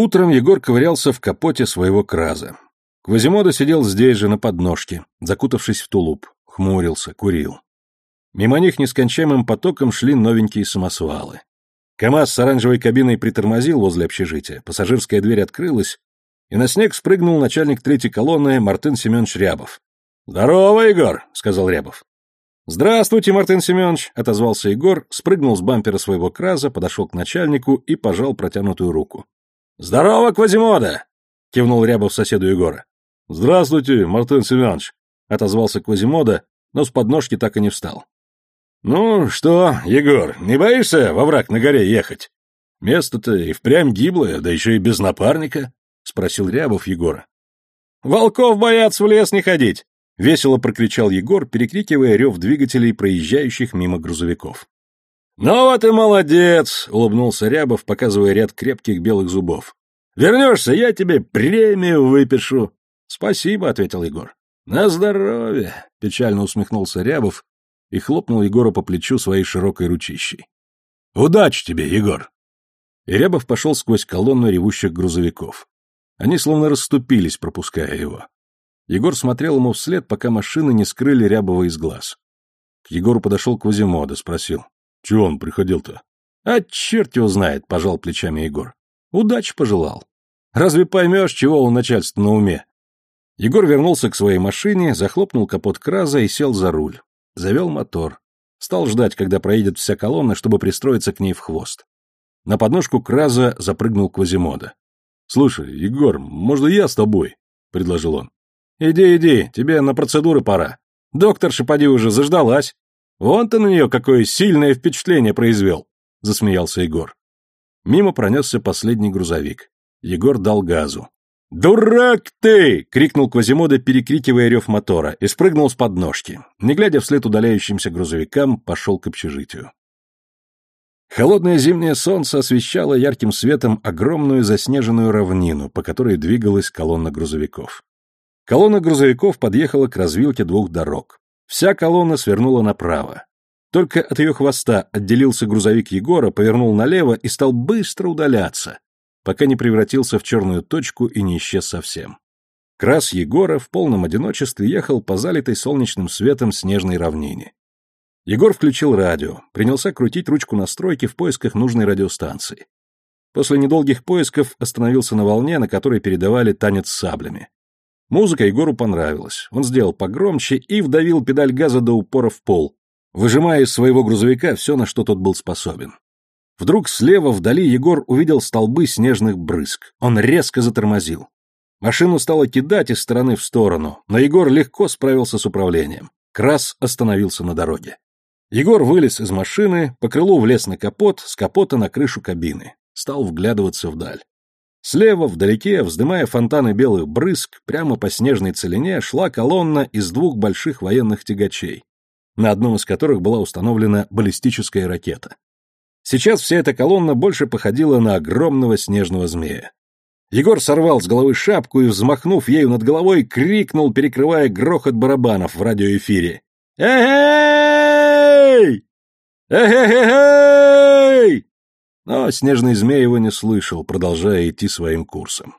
Утром Егор ковырялся в капоте своего краза. Квазимода сидел здесь же, на подножке, закутавшись в тулуп, хмурился, курил. Мимо них нескончаемым потоком шли новенькие самосвалы. КамАЗ с оранжевой кабиной притормозил возле общежития, пассажирская дверь открылась, и на снег спрыгнул начальник третьей колонны Мартын Семенович Рябов. «Здорово, Егор!» — сказал Рябов. «Здравствуйте, Мартын Семенович!» — отозвался Егор, спрыгнул с бампера своего краза, подошел к начальнику и пожал протянутую руку. «Здорово, Квазимода!» — кивнул Рябов соседу Егора. «Здравствуйте, Мартын Семенович!» — отозвался Квазимода, но с подножки так и не встал. «Ну что, Егор, не боишься во враг на горе ехать? Место-то и впрямь гиблое, да еще и без напарника», — спросил Рябов Егора. «Волков боятся в лес не ходить!» — весело прокричал Егор, перекрикивая рев двигателей, проезжающих мимо грузовиков. «Ну вот и молодец!» — улыбнулся Рябов, показывая ряд крепких белых зубов. «Вернешься, я тебе премию выпишу!» «Спасибо», — ответил Егор. «На здоровье!» — печально усмехнулся Рябов и хлопнул Егора по плечу своей широкой ручищей. «Удачи тебе, Егор!» И Рябов пошел сквозь колонну ревущих грузовиков. Они словно расступились, пропуская его. Егор смотрел ему вслед, пока машины не скрыли Рябова из глаз. К Егору подошел Квазимода, спросил. «Чего он приходил-то?» «А черт его знает», — пожал плечами Егор. «Удачи пожелал. Разве поймешь, чего у начальства на уме? Егор вернулся к своей машине, захлопнул капот краза и сел за руль. Завел мотор. Стал ждать, когда проедет вся колонна, чтобы пристроиться к ней в хвост. На подножку краза запрыгнул Квазимода. «Слушай, Егор, можно я с тобой?» — предложил он. «Иди, иди, тебе на процедуры пора. Доктор Шипади уже заждалась. Вон ты на нее какое сильное впечатление произвел!» — засмеялся Егор. Мимо пронесся последний грузовик. Егор дал газу. «Дурак ты!» — крикнул Квазимода, перекрикивая рев мотора, и спрыгнул с подножки. Не глядя вслед удаляющимся грузовикам, пошел к общежитию. Холодное зимнее солнце освещало ярким светом огромную заснеженную равнину, по которой двигалась колонна грузовиков. Колонна грузовиков подъехала к развилке двух дорог. Вся колонна свернула направо. Только от ее хвоста отделился грузовик Егора, повернул налево и стал быстро удаляться, пока не превратился в черную точку и не исчез совсем. Крас Егора в полном одиночестве ехал по залитой солнечным светом снежной равнине. Егор включил радио, принялся крутить ручку настройки в поисках нужной радиостанции. После недолгих поисков остановился на волне, на которой передавали танец с саблями. Музыка Егору понравилась. Он сделал погромче и вдавил педаль газа до упора в пол, выжимая из своего грузовика все, на что тот был способен. Вдруг слева вдали Егор увидел столбы снежных брызг. Он резко затормозил. Машину стало кидать из стороны в сторону, но Егор легко справился с управлением. Крас остановился на дороге. Егор вылез из машины, по крылу влез на капот, с капота на крышу кабины. Стал вглядываться вдаль. Слева, вдалеке, вздымая фонтаны белых брызг, прямо по снежной целине шла колонна из двух больших военных тягачей, на одном из которых была установлена баллистическая ракета. Сейчас вся эта колонна больше походила на огромного снежного змея. Егор сорвал с головы шапку и, взмахнув ею над головой, крикнул, перекрывая грохот барабанов в радиоэфире. «Эй! Эй! Но снежный змей его не слышал, продолжая идти своим курсом.